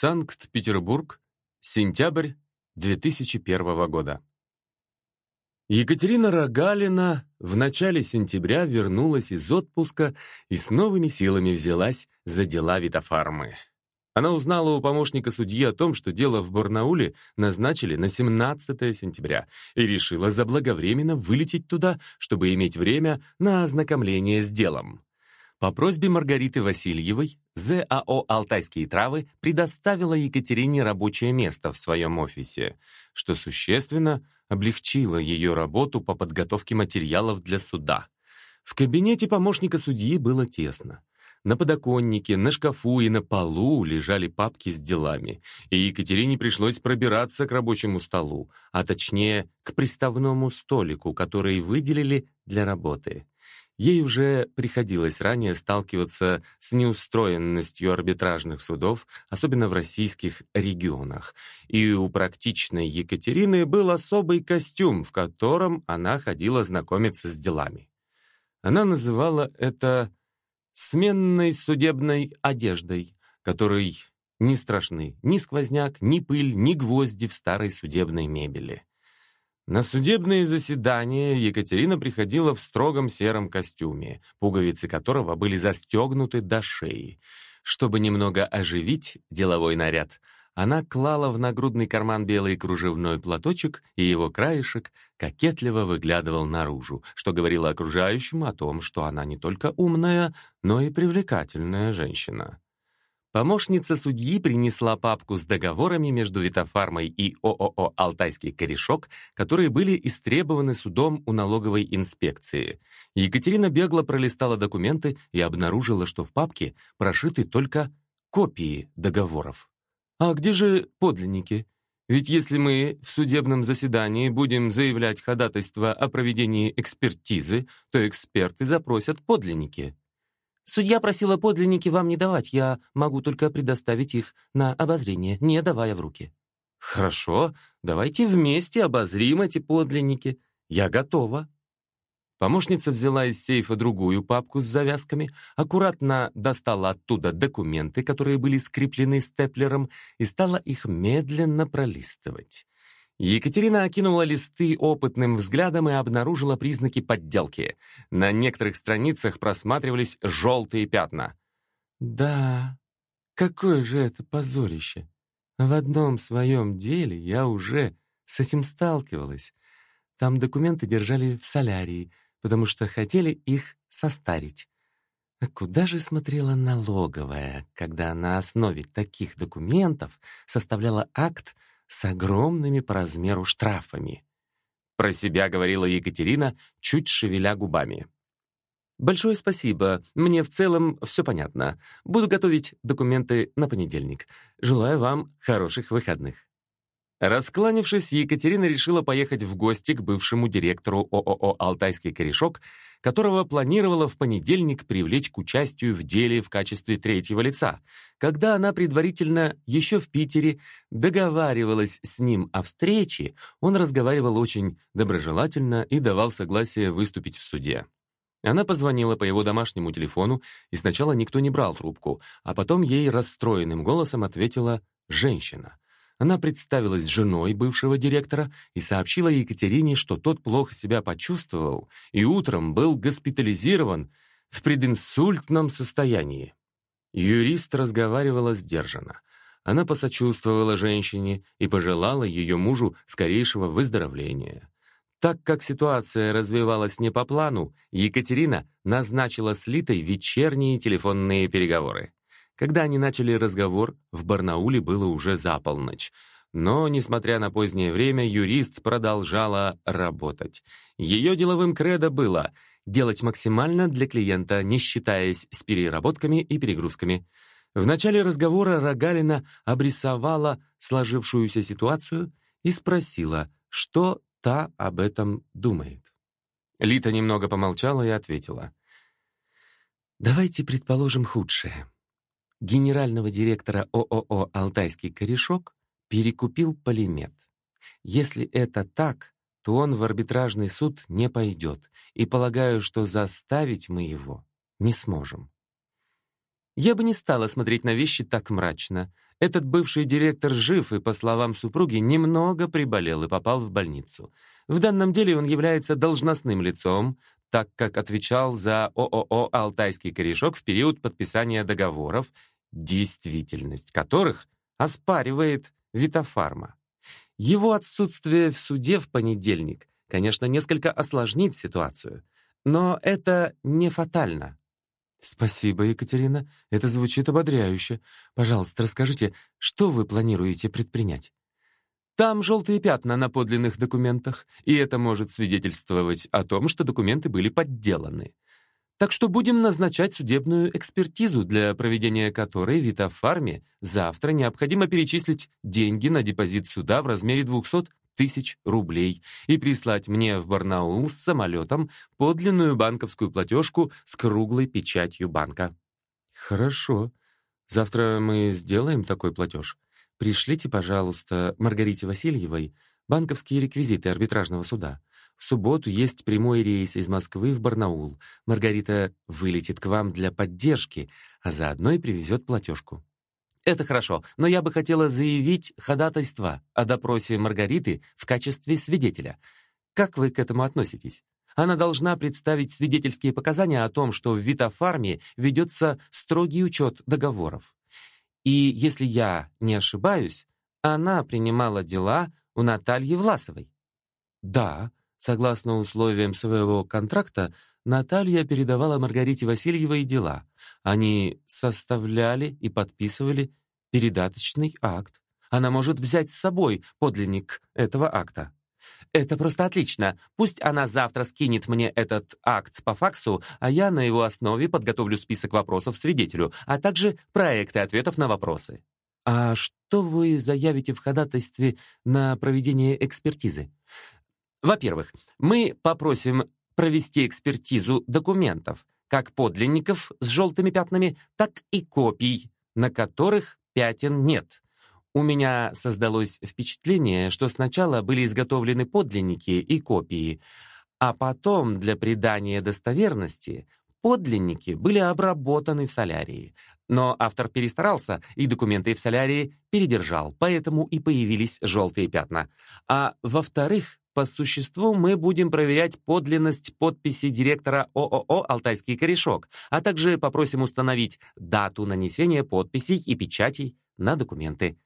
Санкт-Петербург, сентябрь 2001 года. Екатерина Рогалина в начале сентября вернулась из отпуска и с новыми силами взялась за дела Витофармы. Она узнала у помощника судьи о том, что дело в Барнауле назначили на 17 сентября, и решила заблаговременно вылететь туда, чтобы иметь время на ознакомление с делом. По просьбе Маргариты Васильевой ЗАО «Алтайские травы» предоставила Екатерине рабочее место в своем офисе, что существенно облегчило ее работу по подготовке материалов для суда. В кабинете помощника судьи было тесно. На подоконнике, на шкафу и на полу лежали папки с делами, и Екатерине пришлось пробираться к рабочему столу, а точнее к приставному столику, который выделили для работы. Ей уже приходилось ранее сталкиваться с неустроенностью арбитражных судов, особенно в российских регионах. И у практичной Екатерины был особый костюм, в котором она ходила знакомиться с делами. Она называла это сменной судебной одеждой, которой не страшны ни сквозняк, ни пыль, ни гвозди в старой судебной мебели. На судебные заседания Екатерина приходила в строгом сером костюме, пуговицы которого были застегнуты до шеи. Чтобы немного оживить деловой наряд, она клала в нагрудный карман белый кружевной платочек, и его краешек кокетливо выглядывал наружу, что говорило окружающим о том, что она не только умная, но и привлекательная женщина. Помощница судьи принесла папку с договорами между Витофармой и ООО «Алтайский корешок», которые были истребованы судом у налоговой инспекции. Екатерина бегло пролистала документы и обнаружила, что в папке прошиты только копии договоров. А где же подлинники? Ведь если мы в судебном заседании будем заявлять ходатайство о проведении экспертизы, то эксперты запросят подлинники. Судья просила подлинники вам не давать, я могу только предоставить их на обозрение, не давая в руки. Хорошо, давайте вместе обозрим эти подлинники. Я готова. Помощница взяла из сейфа другую папку с завязками, аккуратно достала оттуда документы, которые были скреплены степлером, и стала их медленно пролистывать. Екатерина окинула листы опытным взглядом и обнаружила признаки подделки. На некоторых страницах просматривались желтые пятна. «Да, какое же это позорище! В одном своем деле я уже с этим сталкивалась. Там документы держали в солярии, потому что хотели их состарить. А куда же смотрела налоговая, когда на основе таких документов составляла акт с огромными по размеру штрафами? Про себя говорила Екатерина, чуть шевеля губами. «Большое спасибо. Мне в целом все понятно. Буду готовить документы на понедельник. Желаю вам хороших выходных». Раскланившись, Екатерина решила поехать в гости к бывшему директору ООО «Алтайский корешок», которого планировала в понедельник привлечь к участию в деле в качестве третьего лица. Когда она предварительно еще в Питере договаривалась с ним о встрече, он разговаривал очень доброжелательно и давал согласие выступить в суде. Она позвонила по его домашнему телефону, и сначала никто не брал трубку, а потом ей расстроенным голосом ответила женщина — она представилась женой бывшего директора и сообщила Екатерине, что тот плохо себя почувствовал и утром был госпитализирован в прединсультном состоянии. Юрист разговаривала сдержанно. Она посочувствовала женщине и пожелала ее мужу скорейшего выздоровления. Так как ситуация развивалась не по плану, Екатерина назначила с Литой вечерние телефонные переговоры. Когда они начали разговор, в Барнауле было уже за полночь. Но, несмотря на позднее время, юрист продолжала работать. Ее деловым кредо было делать максимально для клиента, не считаясь с переработками и перегрузками. В начале разговора Рогалина обрисовала сложившуюся ситуацию и спросила, что та об этом думает. Лита немного помолчала и ответила. «Давайте предположим худшее генерального директора ООО «Алтайский корешок» перекупил полимет. Если это так, то он в арбитражный суд не пойдет, и полагаю, что заставить мы его не сможем. Я бы не стала смотреть на вещи так мрачно. Этот бывший директор жив и, по словам супруги, немного приболел и попал в больницу. В данном деле он является должностным лицом, так как отвечал за ООО «Алтайский корешок» в период подписания договоров, действительность которых оспаривает Витофарма. Его отсутствие в суде в понедельник, конечно, несколько осложнит ситуацию, но это не фатально. Спасибо, Екатерина. Это звучит ободряюще. Пожалуйста, расскажите, что вы планируете предпринять? Там желтые пятна на подлинных документах, и это может свидетельствовать о том, что документы были подделаны. Так что будем назначать судебную экспертизу, для проведения которой Витофарме завтра необходимо перечислить деньги на депозит суда в размере 200 тысяч рублей и прислать мне в Барнаул с самолетом подлинную банковскую платежку с круглой печатью банка. Хорошо. Завтра мы сделаем такой платеж. Пришлите, пожалуйста, Маргарите Васильевой банковские реквизиты арбитражного суда. В субботу есть прямой рейс из Москвы в Барнаул. Маргарита вылетит к вам для поддержки, а заодно и привезет платежку. Это хорошо, но я бы хотела заявить ходатайство о допросе Маргариты в качестве свидетеля. Как вы к этому относитесь? Она должна представить свидетельские показания о том, что в Витофарме ведется строгий учет договоров. И если я не ошибаюсь, она принимала дела у Натальи Власовой. Да, согласно условиям своего контракта, Наталья передавала Маргарите Васильевой дела. Они составляли и подписывали передаточный акт. Она может взять с собой подлинник этого акта. Это просто отлично. Пусть она завтра скинет мне этот акт по факсу, а я на его основе подготовлю список вопросов свидетелю, а также проекты ответов на вопросы. А что вы заявите в ходатайстве на проведение экспертизы? Во-первых, мы попросим провести экспертизу документов, как подлинников с желтыми пятнами, так и копий, на которых пятен нет. У меня создалось впечатление, что сначала были изготовлены подлинники и копии, а потом для придания достоверности подлинники были обработаны в солярии. Но автор перестарался, и документы в солярии передержал, поэтому и появились желтые пятна. А во-вторых, по существу мы будем проверять подлинность подписи директора ООО «Алтайский корешок», а также попросим установить дату нанесения подписей и печатей на документы.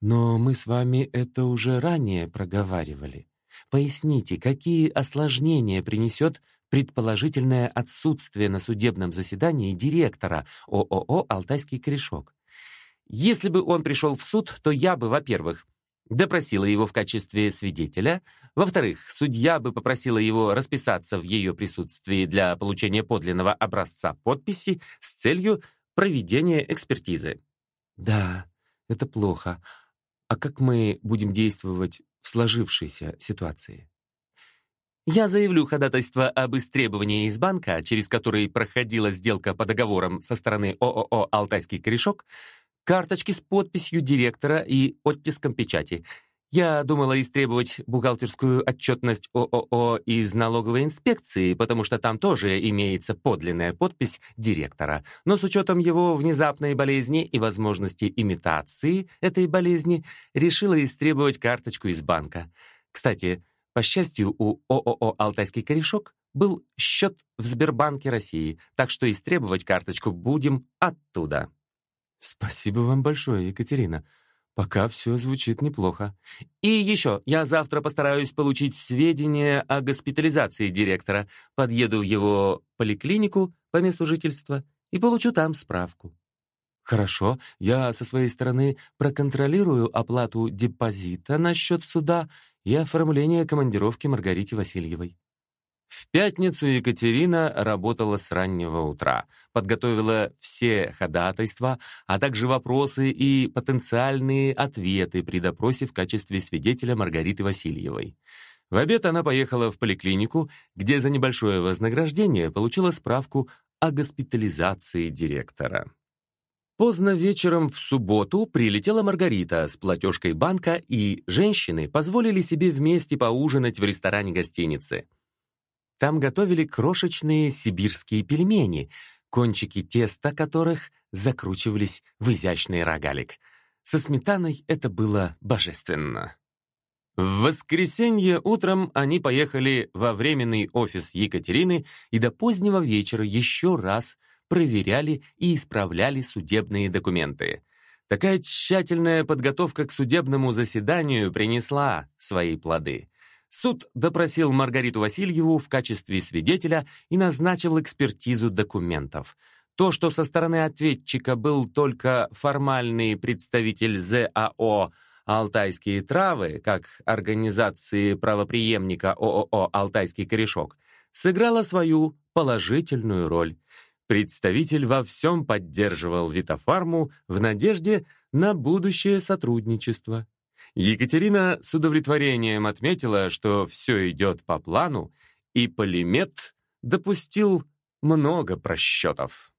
Но мы с вами это уже ранее проговаривали. Поясните, какие осложнения принесет предположительное отсутствие на судебном заседании директора ООО «Алтайский корешок». Если бы он пришел в суд, то я бы, во-первых, допросила его в качестве свидетеля, во-вторых, судья бы попросила его расписаться в ее присутствии для получения подлинного образца подписи с целью проведения экспертизы. Да, это плохо. А как мы будем действовать в сложившейся ситуации? Я заявлю ходатайство об истребовании из банка, через который проходила сделка по договорам со стороны ООО «Алтайский корешок», карточки с подписью директора и оттиском печати. Я думала истребовать бухгалтерскую отчетность ООО из налоговой инспекции, потому что там тоже имеется подлинная подпись директора. Но с учетом его внезапной болезни и возможности имитации этой болезни, решила истребовать карточку из банка. Кстати, по счастью, у ООО «Алтайский корешок» был счет в Сбербанке России, так что истребовать карточку будем оттуда. Спасибо вам большое, Екатерина. Пока все звучит неплохо. И еще, я завтра постараюсь получить сведения о госпитализации директора. Подъеду в его поликлинику по месту жительства и получу там справку. Хорошо, я со своей стороны проконтролирую оплату депозита на счет суда и оформление командировки Маргарите Васильевой. В пятницу Екатерина работала с раннего утра, подготовила все ходатайства, а также вопросы и потенциальные ответы при допросе в качестве свидетеля Маргариты Васильевой. В обед она поехала в поликлинику, где за небольшое вознаграждение получила справку о госпитализации директора. Поздно вечером в субботу прилетела Маргарита с платежкой банка, и женщины позволили себе вместе поужинать в ресторане гостиницы. Там готовили крошечные сибирские пельмени, кончики теста которых закручивались в изящный рогалик. Со сметаной это было божественно. В воскресенье утром они поехали во временный офис Екатерины и до позднего вечера еще раз проверяли и исправляли судебные документы. Такая тщательная подготовка к судебному заседанию принесла свои плоды. Суд допросил Маргариту Васильеву в качестве свидетеля и назначил экспертизу документов. То, что со стороны ответчика был только формальный представитель ЗАО «Алтайские травы», как организации правоприемника ООО «Алтайский корешок», сыграло свою положительную роль. Представитель во всем поддерживал Витофарму в надежде на будущее сотрудничество. Екатерина с удовлетворением отметила, что все идет по плану, и Полимет допустил много просчетов.